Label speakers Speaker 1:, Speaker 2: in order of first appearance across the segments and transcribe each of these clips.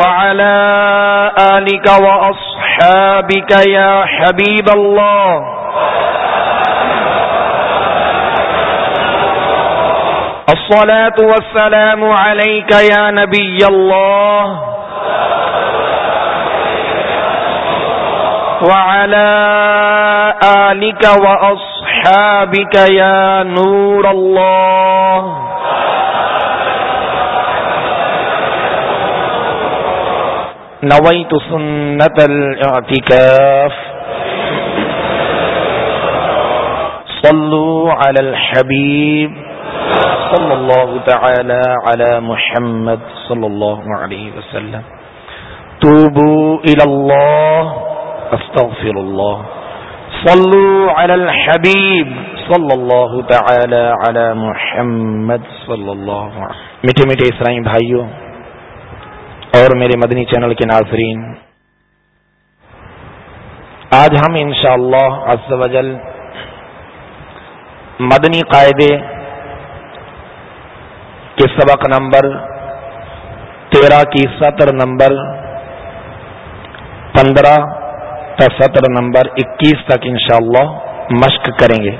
Speaker 1: وعلى آلك وأصحابك يا حبيب الله. الصلاة والسلام عليك يا نبي الله. وعلى آلك وأصحابك يا نور الله. نويت سنة الاعتكاف صلوا على الحبيب صلى الله تعالى على محمد صلى الله عليه وسلم. توبوا إلى الله استغفر الله صلوا على الحبيب صلى الله تعالى على محمد صلی اللہ میٹھے میٹھے اسرائی بھائیوں اور میرے مدنی چینل کے ناظرین، آج ہم انشاءاللہ عز و جل مدنی قاعدے کے سبق نمبر تیرہ کی سطر نمبر پندرہ سطر نمبر اکیس تک انشاءاللہ مشق کریں گے۔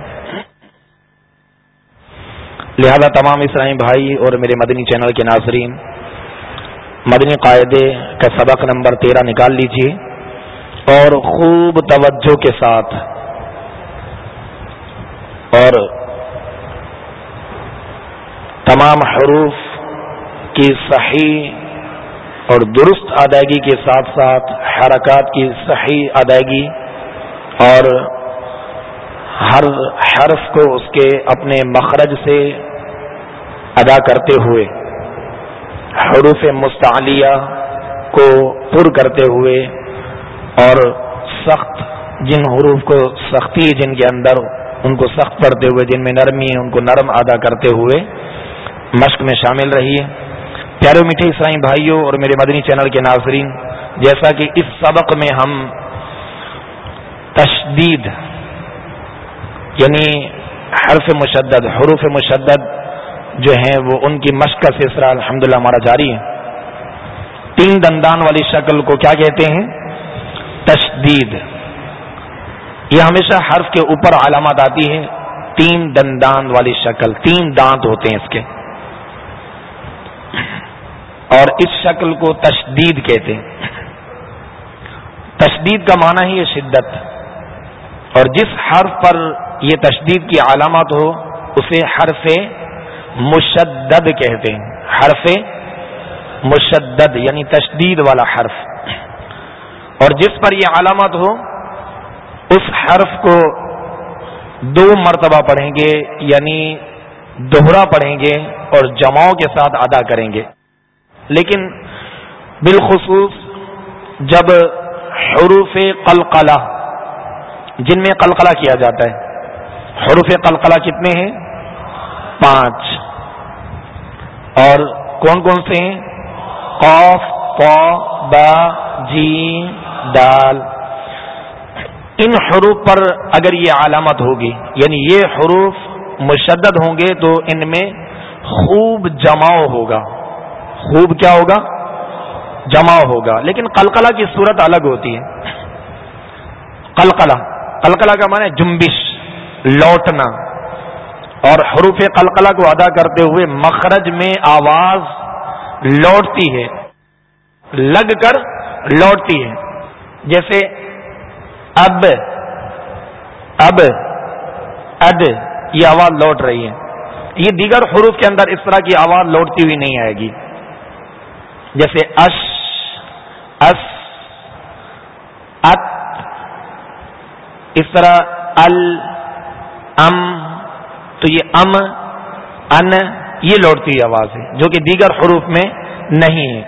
Speaker 1: لہذا تمام اسرائی بھائی اور میرے مدنی چینل کے ناظرین مدنی قاعدے کا سبق نمبر تیرہ نکال لیجیے اور خوب توجہ کے ساتھ اور تمام حروف کی صحیح اور درست ادائیگی کے ساتھ ساتھ حرکات کی صحیح ادائیگی اور ہر حرف کو اس کے اپنے مخرج سے ادا کرتے ہوئے حروف مستعلیہ کو پر کرتے ہوئے اور سخت جن حروف کو سختی جن کے اندر، ان کو سخت پڑھتے ہوئے، جن میں نرمی ان کو نرم ادا کرتے ہوئے مشق میں شامل رہیے۔ پیارے میٹھے اسرائی بھائیوں اور میرے مدنی چینل کے ناظرین، جیسا کہ اس سبق میں ہم تشدید یعنی حرف مشدد، حروف مشدد جو ہیں وہ ان کی مشق کا سلسلہ الحمد للہ ہمارا جاری ہے۔ تین دندان والی شکل کو کیا کہتے ہیں؟ تشدید۔ یہ ہمیشہ حرف کے اوپر علامات آتی ہے تین دندان والی شکل، تین دانت ہوتے ہیں اس کے۔ اور اس شکل کو تشدید کہتے ہیں۔ تشدید کا معنی ہی یہ شدت۔ اور جس حرف پر یہ تشدید کی علامت ہو، اسے حرف مشدد کہتے ہیں۔ حرف مشدد یعنی تشدید والا حرف۔ اور جس پر یہ علامت ہو، اس حرف کو دو مرتبہ پڑھیں گے یعنی دوہرا پڑھیں گے اور جماؤں کے ساتھ ادا کریں گے۔ لیکن بالخصوص جب حروف قلقلہ، جن میں قلقلہ کیا جاتا ہے، حروف قلقلہ کتنے ہیں؟ پانچ۔ اور کون کون سے ہیں؟ قوف با جی دال۔ ان حروف پر اگر یہ علامت ہوگی یعنی یہ حروف مشدد ہوں گے تو ان میں خوب جماؤ ہوگا۔ خوب کیا ہوگا؟ جمع ہوگا۔ لیکن قلقلہ کی صورت الگ ہوتی ہے۔ قلقلہ قلقلہ کا معنی جنبش، لوٹنا۔ اور حروف قلقلہ کو ادا کرتے ہوئے مخرج میں آواز لوٹتی ہے، لگ کر لوٹتی ہے۔ جیسے اب اب، اد، یہ آواز لوٹ رہی ہے۔ یہ دیگر حروف کے اندر اس طرح کی آواز لوٹتی ہوئی نہیں آئے گی۔ جیسے اش، اس، ات، اس طرح ال، ام تو یہ ام، ان، یہ لوٹتی آواز ہے، جو کہ دیگر حروف میں نہیں ہے۔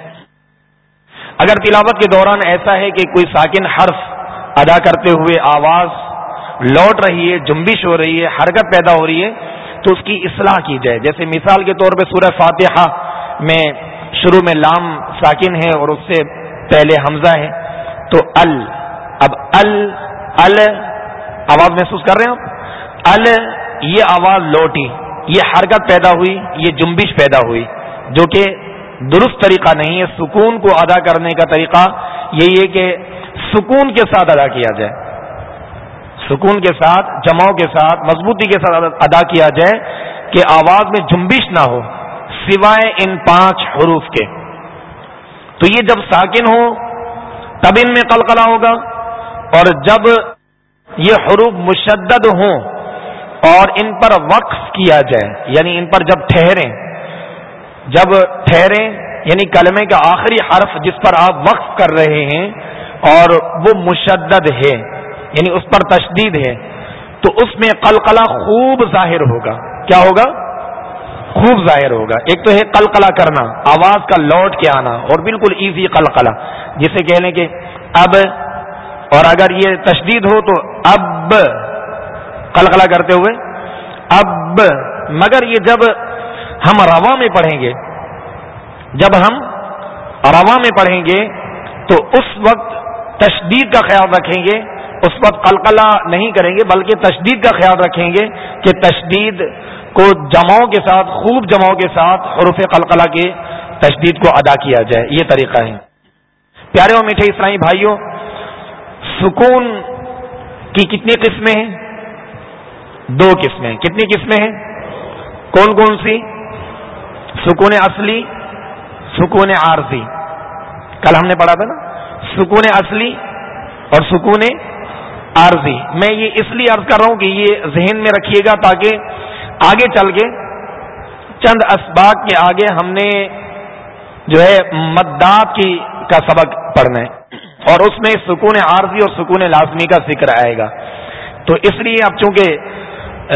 Speaker 1: اگر تلاوت کے دوران ایسا ہے کہ کوئی ساکن حرف ادا کرتے ہوئے آواز لوٹ رہی ہے، جنبش ہو رہی ہے، حرکت پیدا ہو رہی ہے، تو اس کی اصلاح کی جائے۔ جیسے مثال کے طور پہ سورہ فاتحہ میں شروع میں لام ساکن ہے اور اس سے پہلے حمزہ ہے۔ تو ال، اب ال ال، آواز محسوس کر رہے ہیں ال یہ آواز لوٹی، یہ حرکت پیدا ہوئی، یہ جنبش پیدا ہوئی، جو کہ درست طریقہ نہیں ہے، سکون کو ادا کرنے کا طریقہ یہی ہے کہ سکون کے ساتھ ادا کیا جائے۔ سکون کے ساتھ جماؤ کے ساتھ، مضبوطی کے ساتھ ادا کیا جائے کہ آواز میں جنبش نہ ہو، سوائے ان پانچ حروف کے۔ تو یہ جب ساکن ہو، تب ان میں قلقلہ ہوگا اور جب یہ حروف مشدد ہوں اور ان پر وقف کیا جائے یعنی ان پر جب ٹھہریں جب ٹھہریں یعنی کلمے کا آخری حرف جس پر آپ وقف کر رہے ہیں اور وہ مشدد ہے یعنی اس پر تشدید ہے، تو اس میں قلقلہ خوب ظاہر ہوگا۔ کیا ہوگا؟ خوب ظاہر ہوگا۔ ایک تو ہے قلقلہ کرنا، آواز کا لوٹ کے آنا، اور بالکل ایزی قلقلہ، جسے کہنے کے اب، اور اگر یہ تشدید ہو تو اب قلقلہ کرتے ہوئے۔ اب، مگر یہ جب ہم روا میں پڑھیں گے، جب ہم روا میں پڑھیں گے، تو اس وقت تشدید کا خیال رکھیں گے۔ اس وقت قلقلہ نہیں کریں گے، بلکہ تشدید کا خیال رکھیں گے کہ تشدید کو جماؤں کے ساتھ، خوب جماؤں کے ساتھ حروف قلقلہ کے تشدید کو ادا کیا جائے۔ یہ طریقہ ہے۔ پیارے اور میٹھے اسلامی بھائیوں، سکون کی کتنی قسمیں ہیں؟ دو قسمیں کتنی قسمیں ہیں؟ کون کون سی؟ سکون اصلی، سکون عارضی۔ کل ہم نے پڑھا تھا نا؟ سکون اصلی اور سکون عارضی۔ میں یہ اس لیے عرض کر رہا ہوں کہ یہ ذہن میں رکھیے گا تاکہ آگے چل کے چند اسباق کے آگے ہم نے جو ہے مدات کی کا سبق پڑھنا ہے۔ اور اس میں سکون عارضی اور سکون لازمی کا ذکر آئے گا۔ تو اس لیے اب چونکہ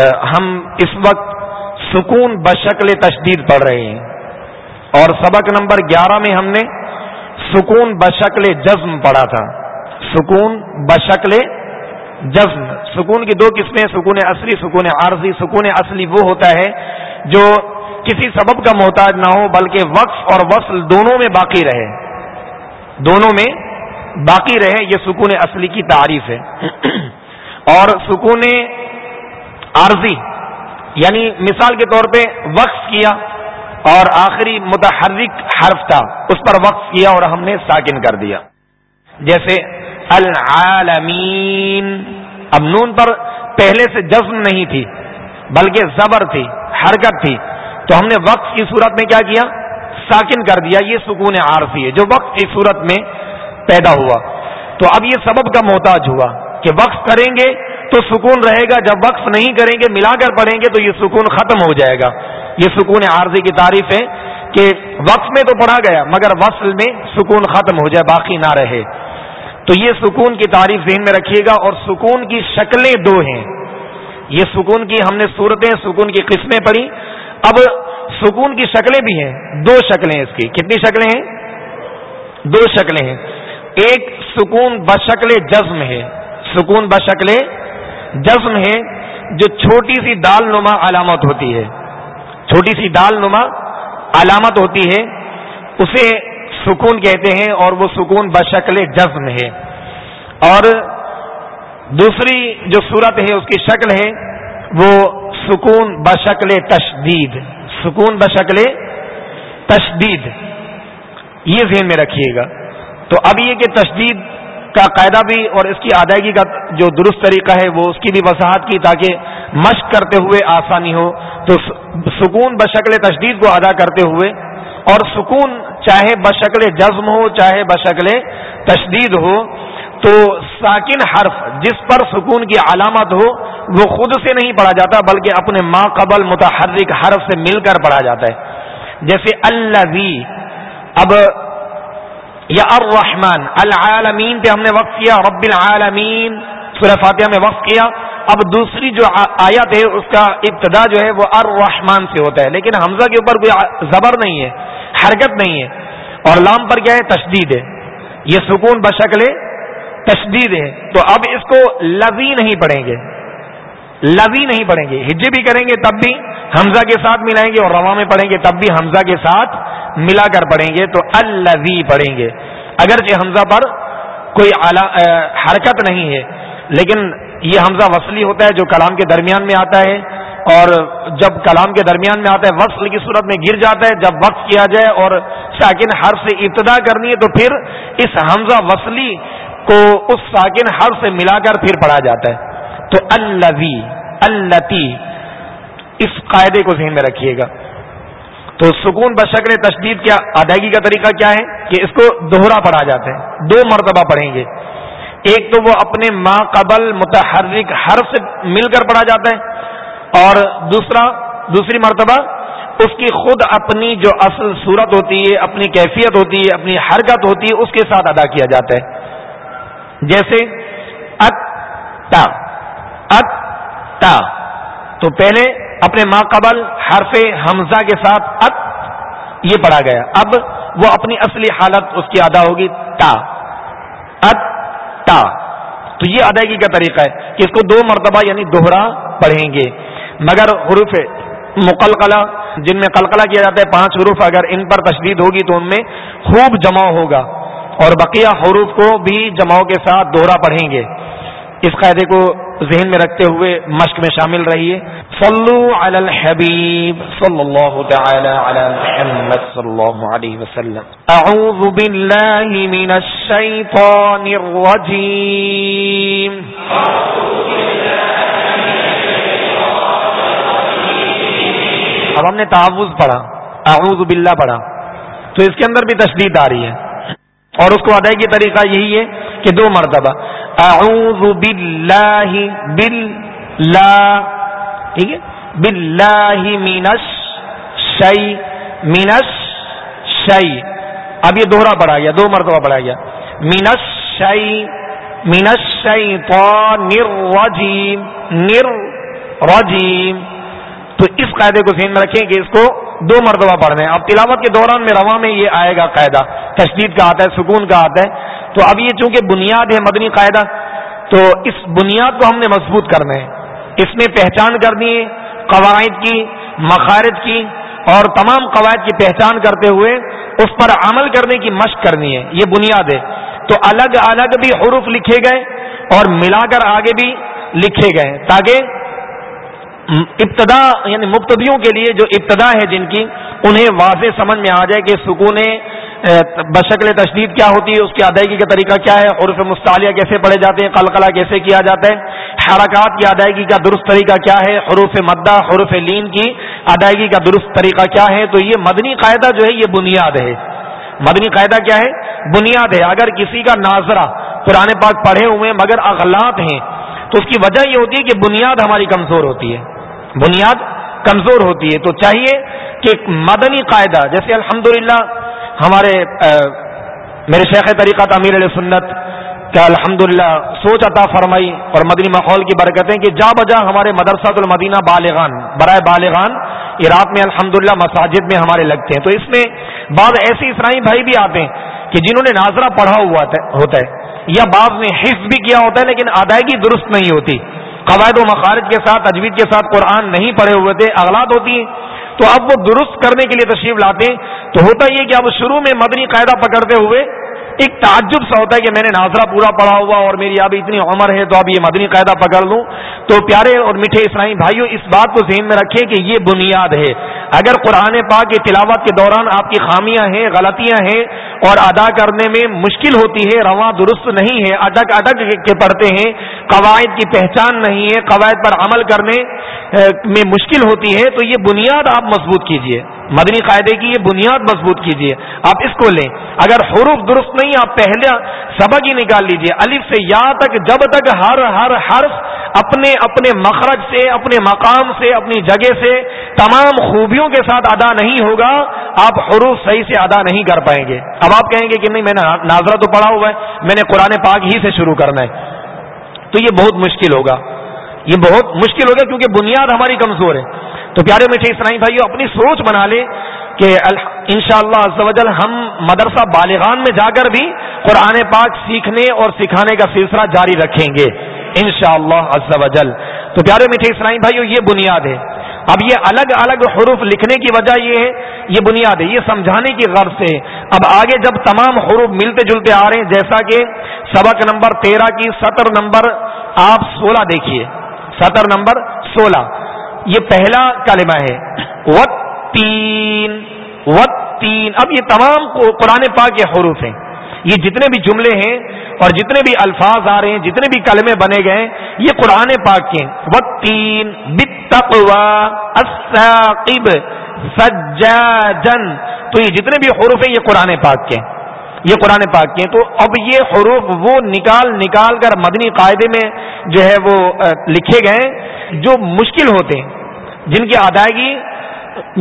Speaker 1: ہم اس وقت سکون بشکل تشدید پڑھ رہے ہیں۔ اور سبق نمبر گیارہ میں ہم نے سکون بشکل جزم پڑھا تھا۔ سکون بشکل جزم۔ سکون کی دو قسمیں، سکون اصلی، سکون عارضی۔ سکون اصلی وہ ہوتا ہے جو کسی سبب کا محتاج نہ ہو، بلکہ وقف اور وصل دونوں میں باقی رہے۔ دونوں میں باقی رہے، یہ سکون اصلی کی تعریف ہے۔ اور سکون عارضی یعنی مثال کے طور پہ وقف کیا اور آخری متحرک حرف تھا، اس پر وقف کیا اور ہم نے ساکن کر دیا۔ جیسے العالمین، اب نون پر پہلے سے جزم نہیں تھی، بلکہ زبر تھی، حرکت تھی۔ تو ہم نے وقت کی صورت میں کیا کیا؟ ساکن کر دیا، یہ سکون عارفی ہے، جو وقت کی صورت میں پیدا ہوا۔ تو اب یہ سبب کا محتاج ہوا کہ وقف کریں گے تو سکون رہے گا، جب وقف نہیں کریں گے ملا کر پڑھیں گے، تو یہ سکون ختم ہو جائے گا۔ یہ سکون عارضی کی تعریف ہے کہ وقف میں تو پڑھا گیا، مگر وصل میں سکون ختم ہو جائے، باقی نہ رہے۔ تو یہ سکون کی تعریف ذہن میں رکھیے گا اور سکون کی شکلیں دو ہیں۔ یہ سکون کی ہم نے صورتیں، سکون کی قسمیں پڑھی۔ اب سکون کی شکلیں بھی ہیں، دو شکلیں اس کی۔ کتنی شکلیں ہیں؟ دو شکلیں ہیں۔ ایک سکون بشکل جزم ہے۔ سکون بشکل جزم ہے جو چھوٹی سی دال نما علامت ہوتی ہے۔ چھوٹی سی دال نما علامت ہوتی ہے۔ اسے سکون کہتے ہیں اور وہ سکون بشکل جزم ہے۔ اور دوسری جو صورت ہے، اس کی شکل ہے، وہ سکون بشکل تشدید۔ سکون بشکل تشدید۔ یہ ذہن میں رکھیے گا۔ تو اب یہ کہ تشدید کا قاعدہ بھی اور اس کی ادائیگی کا جو درست طریقہ ہے، وہ اس کی بھی وضاحت کی تاکہ مشق کرتے ہوئے آسانی ہو۔ تو سکون بشکل تشدید کو ادا کرتے ہوئے اور سکون چاہے بشکل جزم ہو، چاہے بشکل تشدید ہو، تو ساکن حرف جس پر سکون کی علامت ہو، وہ خود سے نہیں پڑھا جاتا، بلکہ اپنے ماں قبل متحرک حرف سے مل کر پڑھا جاتا ہے۔ جیسے اللہ اب یا الرحمن، العالمین پہ ہم نے وقت کیا، رب العالمین۔ سورہ فاتحہ میں وقف کیا۔ اب دوسری جو آیت ہے، اس کا ابتدا جو ہے وہ الرحمان سے ہوتا ہے۔ لیکن حمزہ کے اوپر کوئی زبر نہیں ہے، حرکت نہیں ہے۔ اور لام پر کیا ہے؟ تشدید ہے۔ یہ سکون بشکل تشدید ہے۔ تو اب اس کو لذی نہیں پڑھیں گے۔ لذی نہیں پڑھیں گے۔ ہجے بھی کریں گے تب بھی حمزہ کے ساتھ ملائیں گے اور روا میں پڑھیں گے تب بھی حمزہ کے ساتھ ملا کر پڑھیں گے تو الوی پڑھیں گے۔ اگرچہ حمزہ پر کوئی حرکت نہیں ہے، لیکن یہ حمزہ وصلی ہوتا ہے جو کلام کے درمیان میں آتا ہے اور جب کلام کے درمیان میں آتا ہے، وصل کی صورت میں گر جاتا ہے۔ جب وقت کیا جائے اور ساکن حرف سے ابتدا کرنی ہے تو پھر اس حمزہ وصلی کو اس ساکن حرف سے ملا کر پھر پڑھا جاتا ہے۔ تو الوی التی، اس قاعدے کو ذہن میں رکھیے گا۔ تو سکون بشکل تشدید کیا، ادائیگی کا طریقہ کیا ہے کہ اس کو دوہرا پڑھا جاتا ہے، دو مرتبہ پڑھیں گے۔ ایک تو وہ اپنے ماں قبل متحرک حرف سے مل کر پڑھا جاتا ہے اور دوسرا، دوسری مرتبہ اس کی خود اپنی جو اصل صورت ہوتی ہے، اپنی کیفیت ہوتی ہے، اپنی حرکت ہوتی ہے، اس کے ساتھ ادا کیا جاتا ہے۔ جیسے ات تو پہلے اپنے ماں قبل حرف حمزہ کے ساتھ ات یہ پڑھا گیا۔ اب وہ اپنی اصلی حالت اس کی ادا ہوگی تا۔ ات تا تو یہ ادائیگی کا طریقہ ہے کہ اس کو دو مرتبہ یعنی دوہرا پڑھیں گے۔ مگر حروف مقلقلہ، جن میں قلقلہ کیا جاتا ہے، پانچ حروف اگر ان پر تشدید ہوگی تو ان میں خوب جمع ہوگا۔ اور بقیہ حروف کو بھی جماؤ کے ساتھ دوہرا پڑھیں گے۔ اس قاعدے کو ذہن میں رکھتے ہوئے مشق میں شامل رہیے۔ صلو علی الحبیب صلی اللہ تعالی علی محمد صلی اللہ علیہ وسلم۔ اعوذ باللہ من الشیطان الرجیم۔ اب ہم نے تعوض پڑھا، اعوذ باللہ پڑھا۔ تو اس کے اندر بھی تشدید آ رہی ہے۔ اور اس کو ادائیگی طریقہ یہی ہے کہ دو مرتبہ، اعوذ باللہ باللہ، ٹھیک ہے؟ باللہ مینس شی مینس شی اب یہ دوہرا پڑھا گیا، دو مرتبہ پڑھا گیا۔ مینس شی مینس شی تو نر نر رجیم تو اس قاعدے کو ذہن میں رکھیں کہ اس کو دو مرتبہ پڑھنے اب تلاوت کے دوران میں رواں میں یہ آئے گا قاعدہ۔ تشدید کا آتا ہے، سکون کا آتا ہے۔ تو اب یہ چونکہ بنیاد ہے مدنی قاعدہ، تو اس بنیاد کو ہم نے مضبوط کرنا ہے۔ اس میں پہچان کرنی ہے، قواعد کی، مخارج کی اور تمام قواعد کی پہچان کرتے ہوئے اس پر عمل کرنے کی مشق کرنی ہے۔ یہ بنیاد ہے۔ تو الگ الگ بھی حروف لکھے گئے اور ملا کر آگے بھی لکھے گئے۔ تاکہ ابتدا یعنی مقتدیوں کے لیے جو ابتدا ہے جن کی، انہیں واضح سمجھ میں آ جائے کہ سکون بشکل تشدید کیا ہوتی ہے، اس کی ادائیگی کا طریقہ کیا ہے، عرف مستعلیہ کیسے پڑھے جاتے ہیں، قلقلہ کیسے کیا جاتا ہے، حرکات کی ادائیگی کا درست طریقہ کیا ہے حروف مدہ حروف لین کی ادائیگی کا درست طریقہ کیا ہے، تو یہ مدنی قاعدہ جو ہے، یہ بنیاد ہے۔ مدنی قاعدہ کیا ہے؟ بنیاد ہے۔ اگر کسی کا ناظرہ پرانے پاک پڑھے ہوئے مگر اغلاط ہیں، تو اس کی وجہ یہ ہوتی ہے کہ بنیاد ہماری کمزور ہوتی ہے۔ بنیاد کمزور ہوتی ہے تو چاہیے کہ مدنی قاعدہ، جیسے الحمدللہ ہمارے میرے شیخ طریقہ امیر علیہ سنت کا الحمد سوچ عطا فرمائی اور مدنی ماحول کی برکتیں کہ جا بجا ہمارے مدرسہ المدینہ بالغان، برائے بالغان، عراق میں الحمد مساجد میں ہمارے لگتے ہیں۔ تو اس میں بعض ایسے اسرائی بھائی بھی آتے ہیں کہ جنہوں نے ناظرہ پڑھا ہوا ہوتا ہے، یا بعض نے حفظ بھی کیا ہوتا ہے لیکن ادائیگی درست نہیں ہوتی۔ قواعد و مخارج کے ساتھ، تجوید کے ساتھ قرآن نہیں پڑھے ہوئے تھے، اغلاط ہوتی ہیں۔ تو اب وہ درست کرنے کے لیے تشریف لاتے ہیں۔ تو ہوتا یہ کہ اب شروع میں مدنی قاعدہ پکڑتے ہوئے ایک تعجب سا ہوتا ہے کہ میں نے ناظرہ پورا پڑھا ہوا اور میری اب اتنی عمر ہے تو اب یہ مدنی قاعدہ پکڑ لوں۔ تو پیارے اور میٹھے اسلامی بھائیوں اس بات کو ذہن میں رکھیں کہ یہ بنیاد ہے۔ اگر قرآن پاک کی تلاوت کے دوران آپ کی خامیاں ہیں، غلطیاں ہیں اور ادا کرنے میں مشکل ہوتی ہے، رواں درست نہیں ہے، اٹک اٹک کے پڑھتے ہیں، قواعد کی پہچان نہیں ہے، قواعد پر عمل کرنے میں مشکل ہوتی ہے، تو یہ بنیاد آپ مضبوط کیجیے۔ مدنی قاعدے کی یہ بنیاد مضبوط کیجیے آپ اس کو لیں۔ اگر حروف درست نہیں آپ پہلے سبق ہی نکال لیجیے الف سے یا تک، جب تک ہر ہر حرف اپنے اپنے مخرج سے، اپنے مقام سے، اپنی جگہ سے تمام خوبیوں کے ساتھ ادا نہیں ہوگا، آپ حروف صحیح سے ادا نہیں کر پائیں گے۔ اب آپ کہیں گے کہ نہیں، میں نے ناظرہ تو پڑھا ہوا ہے، میں نے قرآن پاک ہی سے شروع کرنا ہے۔ تو یہ بہت مشکل ہوگا۔ یہ بہت مشکل ہوگا کیونکہ بنیاد ہماری کمزور ہے۔ تو پیارے میٹھے اسرائی بھائی اپنی سوچ بنا لے کہ ان شاء اللہ ہم مدرسہ بالغان میں جا کر بھی قرآن پاک سیکھنے اور سکھانے کا سلسلہ جاری رکھیں گے ان شاء اللہ تو پیارے میٹھے اسرائیل بھائیو، یہ بنیاد ہے۔ اب یہ الگ الگ حروف لکھنے کی وجہ یہ ہے، یہ بنیاد ہے، یہ سمجھانے کی غرض سے اب آگے جب تمام حروف ملتے جلتے آ رہے ہیں، جیسا کہ سبق نمبر تیرہ کی سطر نمبر آپ سولہ دیکھیے۔ سطر نمبر سولہ۔ یہ پہلا کلمہ ہے۔ وت تین وت تین اب یہ تمام قرآن پاک کے حروف ہیں۔ یہ جتنے بھی جملے ہیں اور جتنے بھی الفاظ آ رہے ہیں، جتنے بھی کلمے بنے گئے یہ قرآن پاک کے وطین سجاجن تو یہ جتنے بھی حروف ہیں، یہ قرآن پاک کے یہ قرآن پاک کے تو اب یہ حروف وہ نکال نکال کر مدنی قاعدے میں جو ہے وہ لکھے گئے جو مشکل ہوتے ہیں۔ جن کی ادائیگی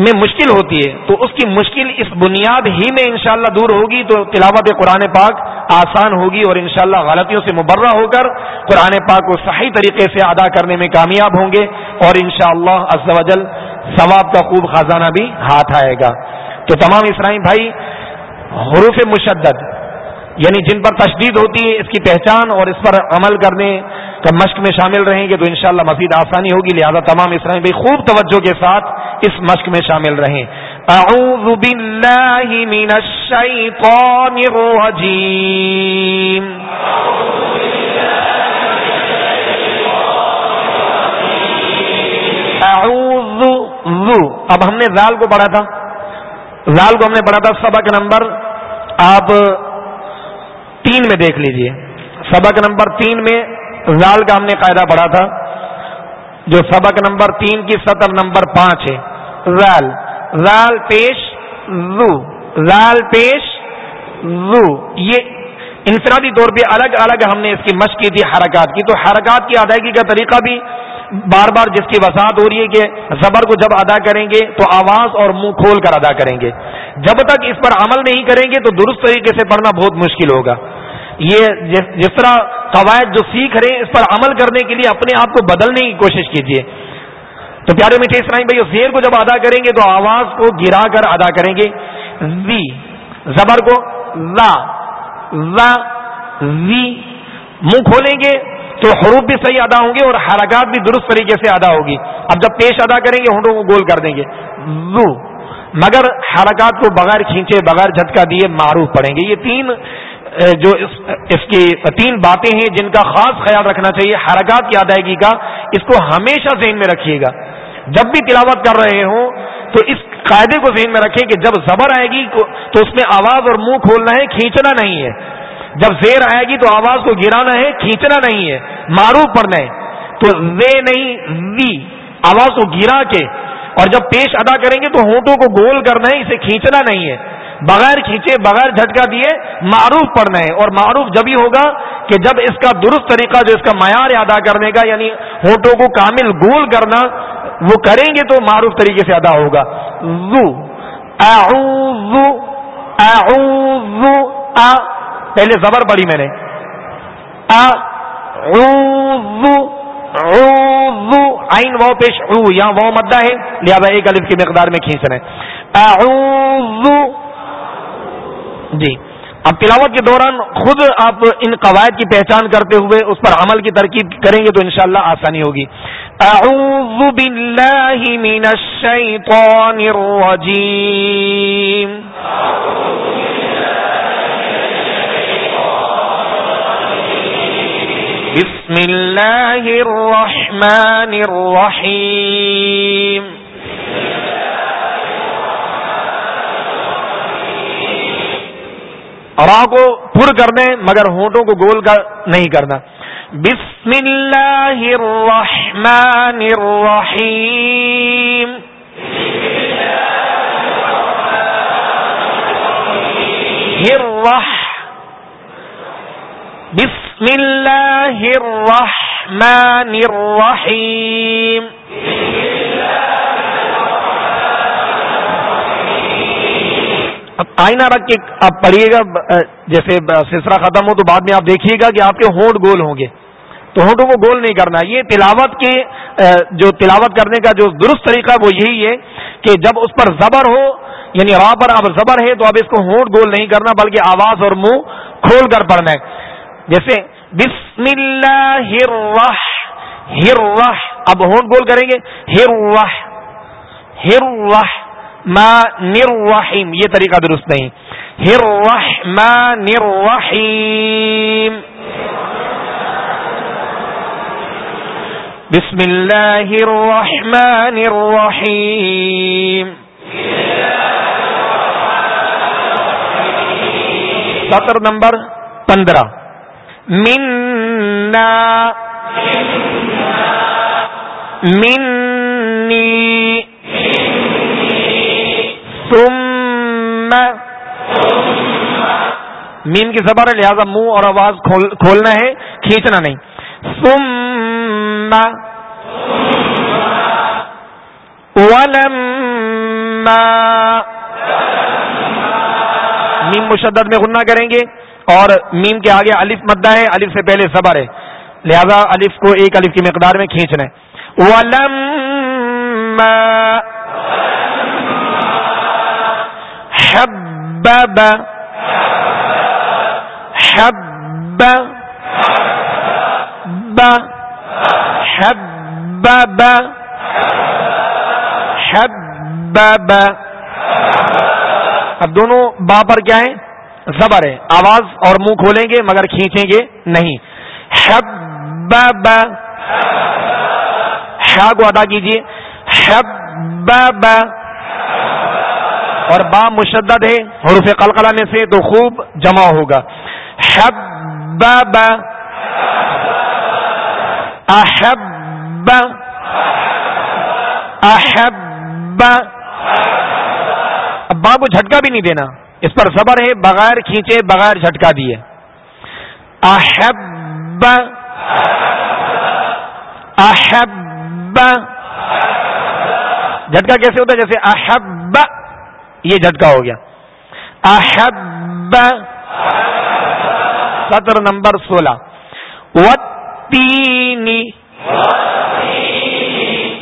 Speaker 1: میں مشکل ہوتی ہے، تو اس کی مشکل اس بنیاد ہی میں انشاءاللہ دور ہوگی، تو تلاوت قرآن پاک آسان ہوگی اور انشاءاللہ غلطیوں سے مبرہ ہو کر قرآن پاک کو صحیح طریقے سے ادا کرنے میں کامیاب ہوں گے اور انشاءاللہ شاء اللہ ثواب کا خوب خزانہ بھی ہاتھ آئے گا۔ تو تمام اسرائیل بھائی، حروف مشدد یعنی جن پر تشدید ہوتی ہے، اس کی پہچان اور اس پر عمل کرنے کا مشق میں شامل رہیں گے تو انشاءاللہ مزید آسانی ہوگی۔ لہذا تمام اسرائیل بھائی، خوب توجہ کے ساتھ اس مشق میں شامل رہیں۔ اعوذ باللہ من الشیطان الرجیم۔ اعوذ اب ہم نے زال کو پڑھا تھا۔ زال کو ہم نے پڑھا تھا، سبق نمبر۔ آپ تین میں دیکھ لیجیے۔ سبق نمبر تین میں زال کا ہم نے قاعدہ پڑھا تھا، جو سبق نمبر تین کی سطر نمبر پانچ ہے۔ زال۔ زال پیش زو۔ زال پیش زو۔ یہ انفرادی طور پہ الگ الگ ہم نے اس کی مشق کی تھی، حرکات کی۔ تو حرکات کی ادائیگی کا طریقہ بھی بار بار جس کی وسعت ہو رہی ہے کہ زبر کو جب ادا کریں گے تو آواز اور منہ کھول کر ادا کریں گے۔ جب تک اس پر عمل نہیں کریں گے تو درست طریقے سے پڑھنا بہت مشکل ہوگا۔ یہ جس طرح قواعد جو سیکھ رہے ہیں، اس پر عمل کرنے کے لیے اپنے آپ کو بدلنے کی کوشش کیجیے تو پیارے میٹھے اسرائیل بھائی زیر کو جب ادا کریں گے تو آواز کو گرا کر ادا کریں گے۔ وی زبر کو لا وی منہ کھولیں گے تو حروف بھی صحیح ادا ہوں گے اور حرکات بھی درست طریقے سے ادا ہوگی۔ اب جب پیش ادا کریں گے ہونٹوں کو گول کر دیں گے۔ زو۔ مگر حرکات کو بغیر کھینچے، بغیر جھٹکا دیے معروف پڑیں گے۔ یہ تین جو اس کی تین باتیں ہیں جن کا خاص خیال رکھنا چاہیے، حرکات کی ادائیگی کا، اس کو ہمیشہ ذہن میں رکھیے گا۔ جب بھی تلاوت کر رہے ہوں، تو اس قاعدے کو ذہن میں رکھیں کہ جب زبر آئے گی تو اس میں آواز اور منہ کھولنا ہے، کھینچنا نہیں ہے۔ جب زیر آئے گی تو آواز کو گرانا ہے، کھینچنا نہیں ہے، معروف پڑھنا ہے۔ تو زے نہیں وی آواز کو گرا کے، اور جب پیش ادا کریں گے تو ہونٹوں کو گول کرنا ہے، اسے کھینچنا نہیں ہے۔ بغیر کھینچے، بغیر جھٹکا دیے معروف پڑھنا ہے۔ اور معروف جب ہی ہوگا کہ جب اس کا درست طریقہ، جو اس کا معیار ادا کرنے کا یعنی ہونٹوں کو کامل گول کرنا، وہ کریں گے تو معروف طریقے سے ادا ہوگا۔ زو اعوذ اعوذ ا پہلے زبر پڑی میں نے۔ آئین وہ پیش او یہاں وہ مدہ ہے، لہذا ایک الف کی مقدار میں کھینچنا ہے۔ جی۔ اب تلاوت کے دوران خود آپ ان قواعد کی پہچان کرتے ہوئے اس پر عمل کی ترکیب کریں گے تو انشاءاللہ آسانی ہوگی۔ اعوذ باللہ من الشیطان الرجیم۔ بسم اللہ الرحمن الرحیم۔ را کو پر کر دیں، مگر ہونٹوں کو گول کا نہیں کرنا۔ بسم اللہ الرحمن الرحیم۔ بسم اللہ الرحمن الرحیم۔ آئینہ رکھ کے آپ پڑھیے گا جیسے سلسلہ ختم ہو تو بعد میں آپ دیکھیے گا کہ آپ کے ہونٹ گول ہوں گے۔ تو ہونٹوں کو گول نہیں کرنا، یہ تلاوت کے جو تلاوت کرنے کا جو درست طریقہ وہ یہی ہے کہ جب اس پر زبر ہو یعنی راہ پر اب زبر ہے تو اب اس کو ہونٹ گول نہیں کرنا، بلکہ آواز اور منہ کھول کر پڑھنا ہے۔ جیسے بسم اللہ الرح ہر اب ہونٹ گول کریں گے۔ ہر ہر ما یہ طریقہ درست نہیں. ہر نر بسم اللہ الرحمن الرحیم سطر نمبر پندرہ. منا منی ثم مین کی زبر ہے، لہذا منہ اور آواز کھولنا ہے، کھینچنا نہیں۔ ثم ولما میم مشدد میں غنہ کریں گے اور میم کے آگے الف مدہ ہے، الف سے پہلے صبر ہے۔ لہذا الف کو ایک الف کی مقدار میں کھینچنا ہے۔ ولما حبب. حب حبب. حبب. اب دونوں با پر کیا ہے زبر ہے آواز اور منہ کھولیں گے مگر کھینچیں گے نہیں. حبب. حا کو ادا کیجیے حبب. اور با مشدد ہے حروف قلقلہ میں سے تو خوب جمع ہوگا. حبب احب احب اب با کو جھٹکا بھی نہیں دینا. اس پر صبر ہے، بغیر کھینچے، بغیر جھٹکا دیے. احب احب جھٹکا کیسے ہوتا ہے؟ جیسے احب یہ جھٹکا ہو گیا۔ احب سطر نمبر سولہ۔ وتینی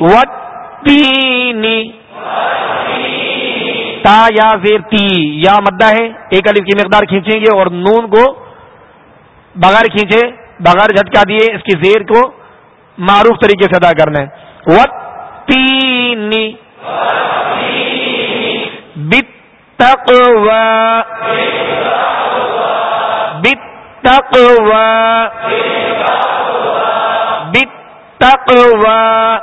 Speaker 1: وتینی تا یا زیر تی۔ یا مدہ ہے۔ ایک الف کی مقدار کھینچیں گے اور نون کو بغیر کھینچے، بغیر جھٹکا دیے اس کی زیر کو معروف طریقے سے ادا کرنا ہے۔ و تینی بتقوا بتقوا بتقوا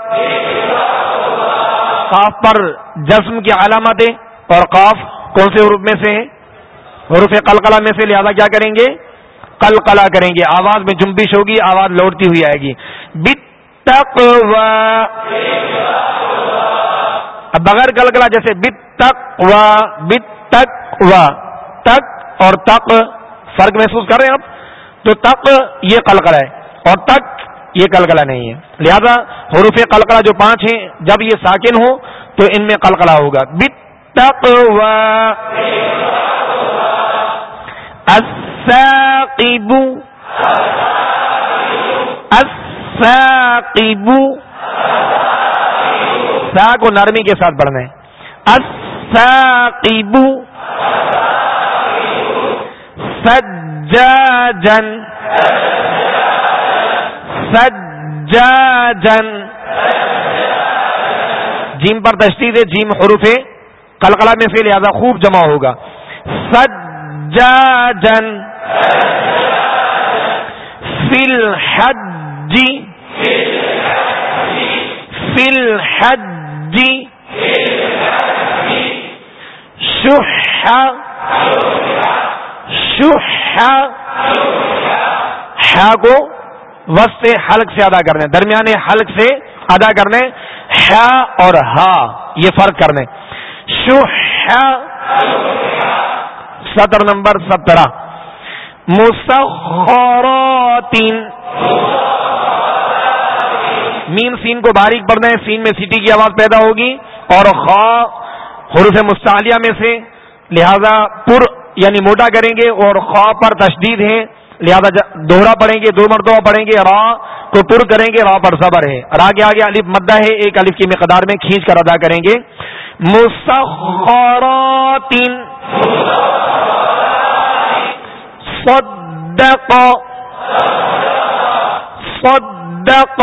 Speaker 1: کاف پر جسم کی علامتیں اور قاف کون سے حروف میں سے ہیں؟ حروف قلقلہ میں سے، لہذا کیا کریں گے؟ قلقلہ کریں گے۔ آواز میں جنبش ہوگی، آواز لوٹتی ہوئی آئے گی۔ بت اب بغیر قلقلہ جیسے بت تک و، بت تک و تک اور تک فرق محسوس کر رہے ہیں آپ؟ تو تک یہ قلقلہ ہے اور تک یہ قلقلہ نہیں ہے۔ لہذا حروف قلقلہ جو پانچ ہیں، جب یہ ساکن ہو تو ان میں قلقلہ ہوگا۔ بت التقوى الثاقب۔ الثاقب۔ سا کو نرمی کے ساتھ پڑھنا ہے۔ الثاقب سجاجن سجاجن جیم پر تشدید ہے، جیم حروف ہے۔ کلکلا میں سے لہذا خوب جمع ہوگا۔ سجاجن فل حجی فل حجی شح۔ شح۔ کو وسط حلق سے ادا کرنے درمیانے حلق سے ادا کرنے ہے اور ہا یہ فرق کرنے۔ سطر نمبر سترہ۔ مسخراتین مین سین کو باریک پڑھنا ہے، سین میں سیٹی کی آواز پیدا ہوگی اور خا حروف مستعلیہ میں سے لہذا پر یعنی موٹا کریں گے اور خواہ پر تشدید ہے، لہذا دوہرا پڑھیں گے، دو مرتبہ پڑھیں گے، را کو پر کریں گے، را پر صبر ہے۔ را کے آگے الف مدہ ہے، ایک الف کی مقدار میں کھینچ کر ادا کریں گے۔ مسخرات صدق صدق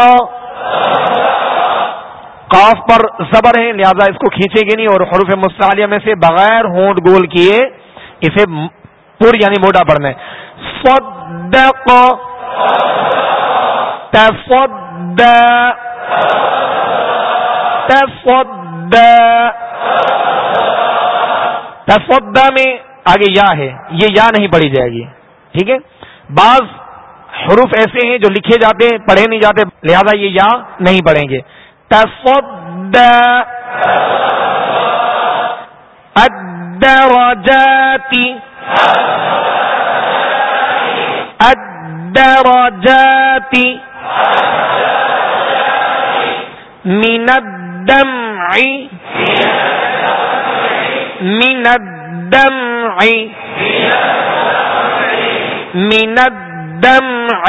Speaker 1: کاف پر زبر ہے لہذا اس کو کھینچے گی نہیں اور حروف مستعلیہ میں سے بغیر ہونٹ گول کیے اسے پور یعنی موٹا پڑھنا ہے صدق تفد میں آگے یا ہے، یہ یا نہیں پڑھی جائے گی۔ ٹھیک ہے؟ بعض حروف ایسے ہیں جو لکھے جاتے ہیں، پڑھے نہیں جاتے، لہذا یہ یا نہیں پڑھیں گے۔ الدرجات۔ الدرجات۔ من الدمع۔ من الدمع۔ من الدمع۔ الدمع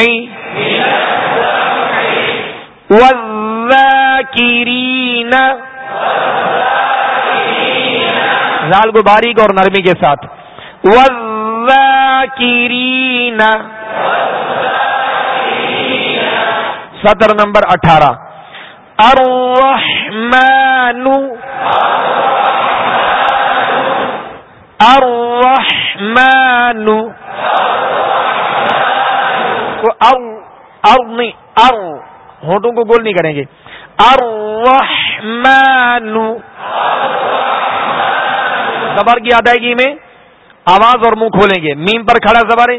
Speaker 1: والذاكرين زال کو باریک اور نرمی کے ساتھ والذاکرین سطر نمبر اٹھارہ الرحمن الرحمن ار ہونٹوں کو گول نہیں کریں گے۔ الرحمن. زبر کی ادائیگی میں آواز اور منہ کھولیں گے۔ میم پر کھڑا زبر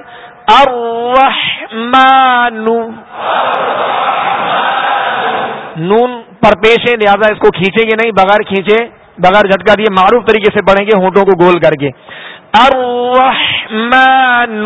Speaker 1: الرحمن. نون پر پیش ہے، لہذا اس کو کھینچیں گے نہیں، بغیر کھینچے، بغیر جھٹکا دیے معروف طریقے سے پڑھیں گے، ہونٹوں کو گول کر کے۔ الرحمن.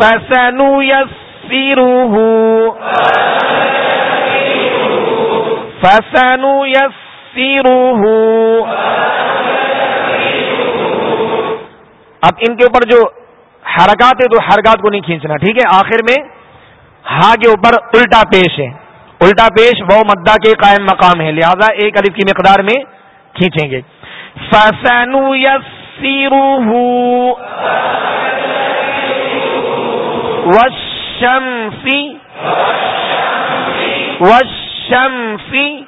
Speaker 1: فسنو يسره يسره فسنيسره اب ان کے اوپر جو حرکات ہے تو حرکات کو نہیں کھینچنا، ٹھیک ہے؟ آخر میں ہا کے اوپر الٹا پیش ہے۔ الٹا پیش وہ مدہ کے قائم مقام ہے، لہذا ایک الف کی مقدار میں کھینچیں گے۔ فسنو وشمسی وشمسی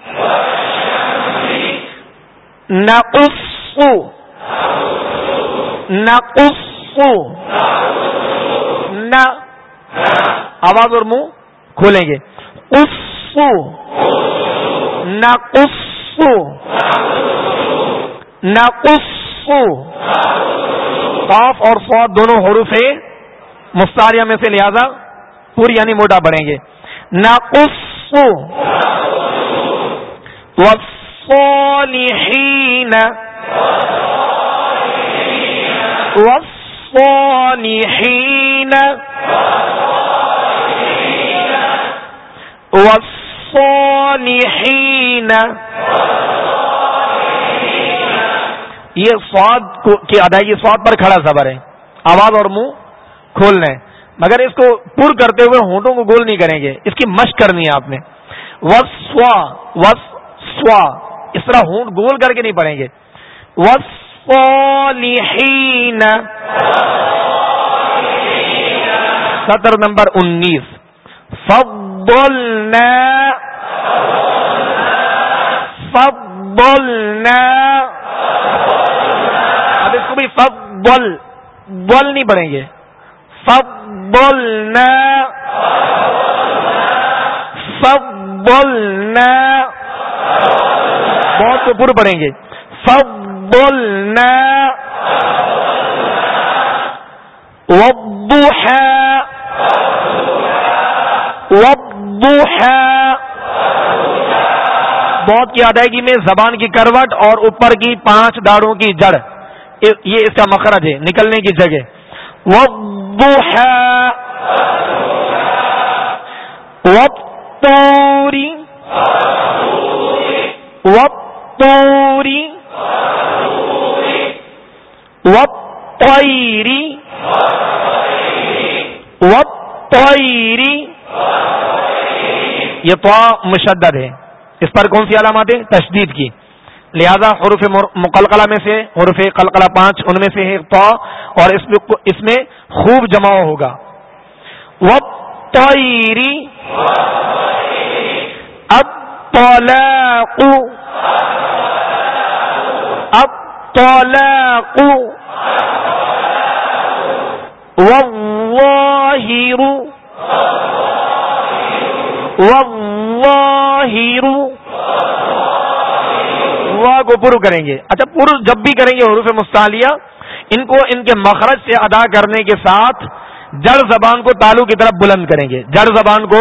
Speaker 1: نقص. نقص. نہ آواز اور منہ کھولیں گے. اسو نقص. نقص. قاف اور فوت دونوں حروف ہیں. مستاریہ میں سے لہذا پوری یعنی موٹا بڑھیں گے۔ نقص والصالحین والصالحین والصالحین یہ سواد کی ادائیگی سواد پر کھڑا صبر ہے۔ آواز اور منہ کھولنا ہے مگر اس کو پر کرتے ہوئے ہونٹوں کو گول نہیں کریں گے۔ اس کی مشق کرنی ہے آپ نے۔ وس سوا وس سوا۔ اس طرح ہونٹ گول کر کے نہیں پڑیں گے۔ وس سطر نمبر انیس۔ فضلنا۔ فضلنا۔ اب اس کو بھی فضل بول نہیں پڑیں گے۔ فضلنا فضلنا بہت کو پر پڑیں گے۔ فضلنا بہت کی ادائیگی میں زبان کی کروٹ اور اوپر کی پانچ داڑوں کی جڑ۔ یہ اس کا مخرج ہے، نکلنے کی جگہ۔ وپوری وپوری وپری وپری یہ تو مشدد ہے۔ اس پر کون سی علامات ہے تشدید کی۔ لہذا حروف مقلقلہ میں سے حروف قلقلہ پانچ ان میں سے ہے تو اور اس میں اس میں خوب جمع ہوگا۔ وہ تیری اب تولاقو اب تولاقو والظاہر والظاہر کو پر کریں گے۔ اچھا پر جب بھی کریں گے حروف مستعلیہ ان کو ان کے مخرج سے ادا کرنے کے ساتھ جڑ زبان کو تالو کی طرف بلند کریں گے۔ جڑ زبان کو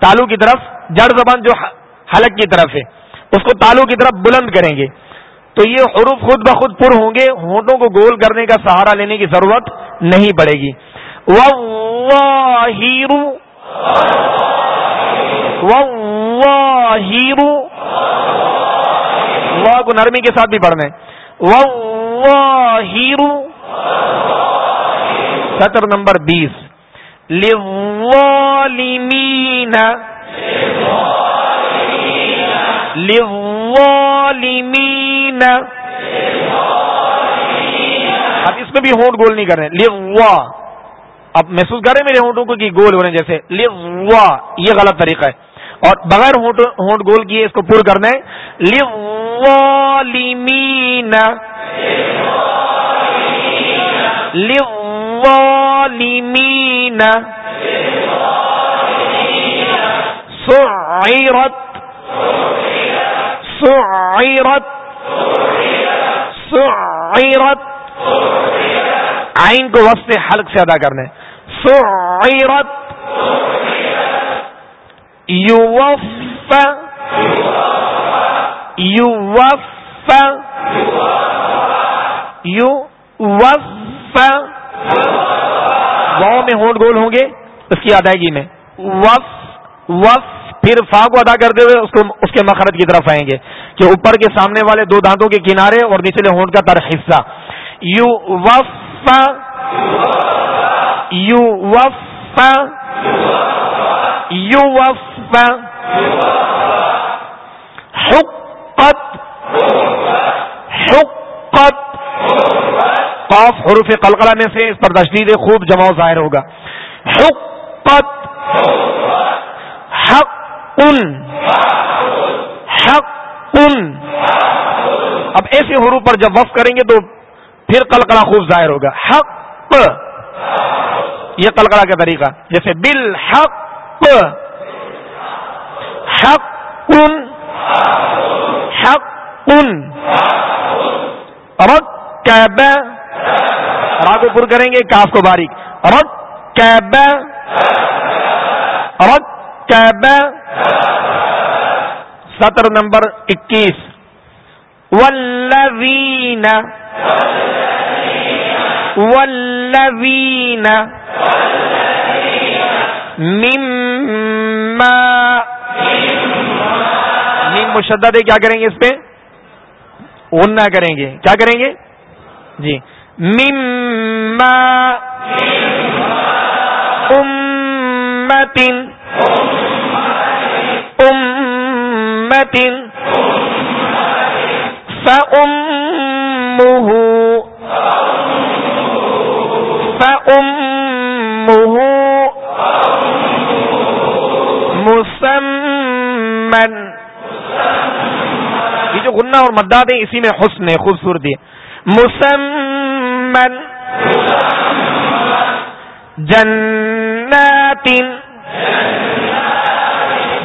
Speaker 1: تالو کی طرف، جڑ زبان جو حلق کی طرف ہے، اس کو تالو کی طرف بلند کریں گے۔ تو یہ حروف خود بخود پر ہوں گے، ہونٹوں کو گول کرنے کا سہارا لینے کی ضرورت نہیں پڑے گی۔ ہیرو ہیرو کو نرمی کے ساتھ بھی پڑھنا ہے ہیرو سطر نمبر بیس۔ لوالمین لوالمین اب اس میں بھی ہونٹ گول نہیں کر رہے۔ لوا اب محسوس کر رہے میرے ہونٹوں کو کہ گول ہو رہے ہیں جیسے۔ لوا یہ غلط طریقہ ہے۔ اور بغیر ہونٹ گول کیے اس کو پر کرنا ہے لوالمین لوالمین سعیرت سعیرت سعیرت آئین کو وقت حلق سے ادا کرنے سعیرت یوف یوف یو وف واؤ میں ہونٹ گول ہوں گے اس کی ادائیگی میں۔ وف وف، پھر فا کو ادا کرتے ہوئے اس کو، اس کے مخرج کی طرف آئیں گے۔ کہ اوپر کے سامنے والے دو دانتوں کے کنارے اور نچلے ہونٹ کا تر حصہ۔ یو وف یو وف یو وف حقت. حقت. قاف حروف قلقلہ میں سے اس پر تشدید خوب جمع ظاہر ہوگا. حقت. حق حق اب ایسے حروف پر جب وف کریں گے تو پھر کلکڑا خوب ظاہر ہوگا. حق. یہ کلکڑا کا طریقہ. جیسے بل حق. ان حق. حق رب را کو پر کریں گے کاف کو باریک. رب رب سطر نمبر اکیس. ولوین ولوین مما مشدد ہے، کیا کریں گے اس پہ؟ نہ کریں گے۔ کیا کریں گے؟ جی۔ مما امتن سم فأمه مسمن یہ جو غنہ اور مداد ہے اسی میں حسن ہے خوبصورتی مسمن جنات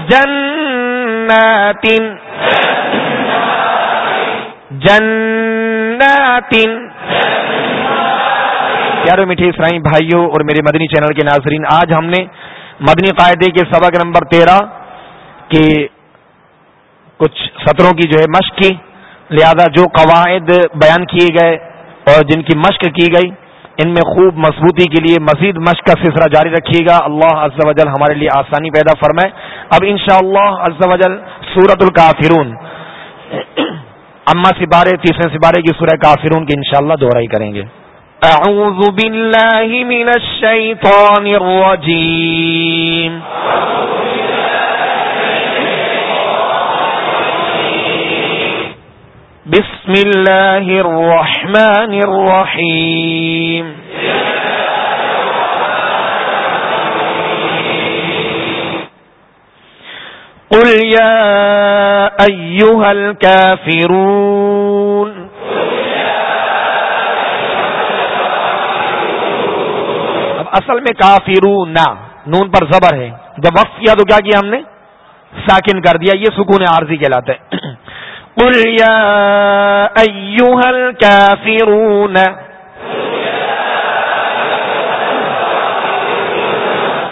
Speaker 1: جنات جنات پیارے میٹھے اسرائی بھائیوں اور میرے مدنی چینل کے ناظرین، آج ہم نے مدنی قاعدے کے سبق نمبر تیرہ کے کچھ سطروں کی جو ہے مشق کی، لہذا جو قواعد بیان کیے گئے اور جن کی مشق کی گئی، ان میں خوب مضبوطی کے لیے مزید مشق کا سلسلہ جاری رکھیے گا۔ اللہ عز و جل ہمارے لیے آسانی پیدا فرمائے۔ اب انشاءاللہ شاء اللہ جل سورت الکافرون۔ اما سپارے، تیسرے سپارے کی سورہ کافرون کی انشاءاللہ دوہرائی کریں گے۔ اعوذ باللہ من الشیطان الرجیم۔ بسم اللہ الرحمن الرحیم قل یا ایوہ الكافرون. اب اصل میں کافرون نون پر زبر ہے۔ جب وقت کیا تو کیا کیا ہم نے؟ ساکن کر دیا، یہ سکون عارضی کہلاتا ہے۔ قل یا ایوہ الكافرون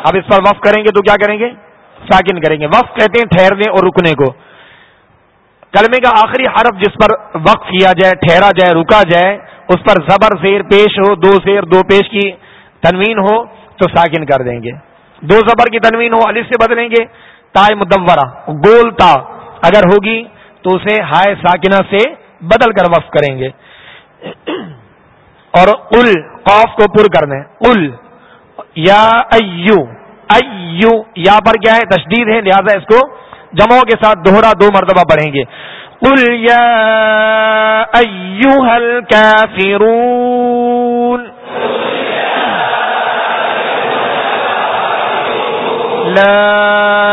Speaker 1: اب اس پر وقف کریں گے تو کیا کریں گے؟ ساکن کریں گے۔ وقف کہتے ہیں ٹھہرنے اور رکنے کو۔ کلمے کا آخری حرف جس پر وقف کیا جائے، ٹھہرا جائے، رکا جائے، اس پر زبر، زیر، پیش ہو، دو زیر، دو پیش کی تنوین ہو تو ساکن کر دیں گے۔ دو زبر کی تنوین ہو علی سے بدلیں گے۔ تائے مدورہ، گول تا، اگر ہوگی تو اسے ہائے ساکنہ سے بدل کر وقف کریں گے۔ اور ال قوف کو پر کرنے۔ ال یا ایو ایو، یا پر کیا ہے؟ تشدید ہے، لہذا اس کو جمعوں کے ساتھ دوہرا دو مرتبہ پڑھیں گے۔ ال یا ایو ہل لا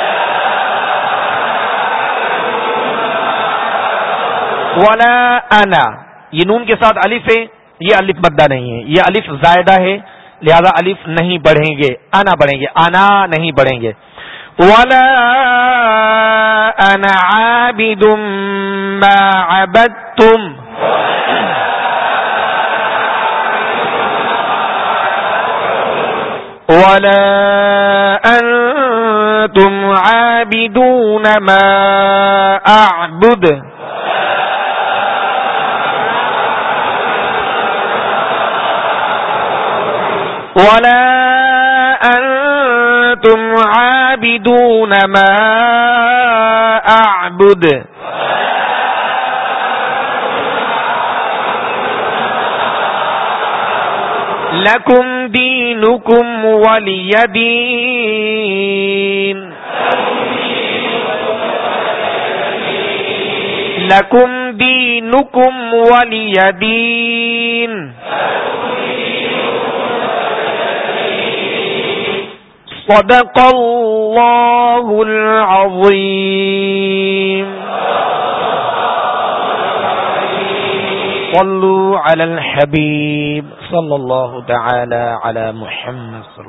Speaker 1: انا، یہ نون کے ساتھ الف ہے، یہ الف مدہ نہیں ہے، یہ الف زائدہ ہے، لہذا الف نہیں بڑھیں گے، انا بڑھیں گے، انا نہیں بڑھیں گے۔ ولا انا عابد ما عبدتم۔ ولا انتم عابدون ما اعبد۔ ولا أنتم عابدون ما أعبد لكم دينكم ولي دين لكم دينكم ولي دين لكم دينكم ولي دين صدق الله العظيم. صلوا على الحبيب. صلى الله تعالى على محمد صلى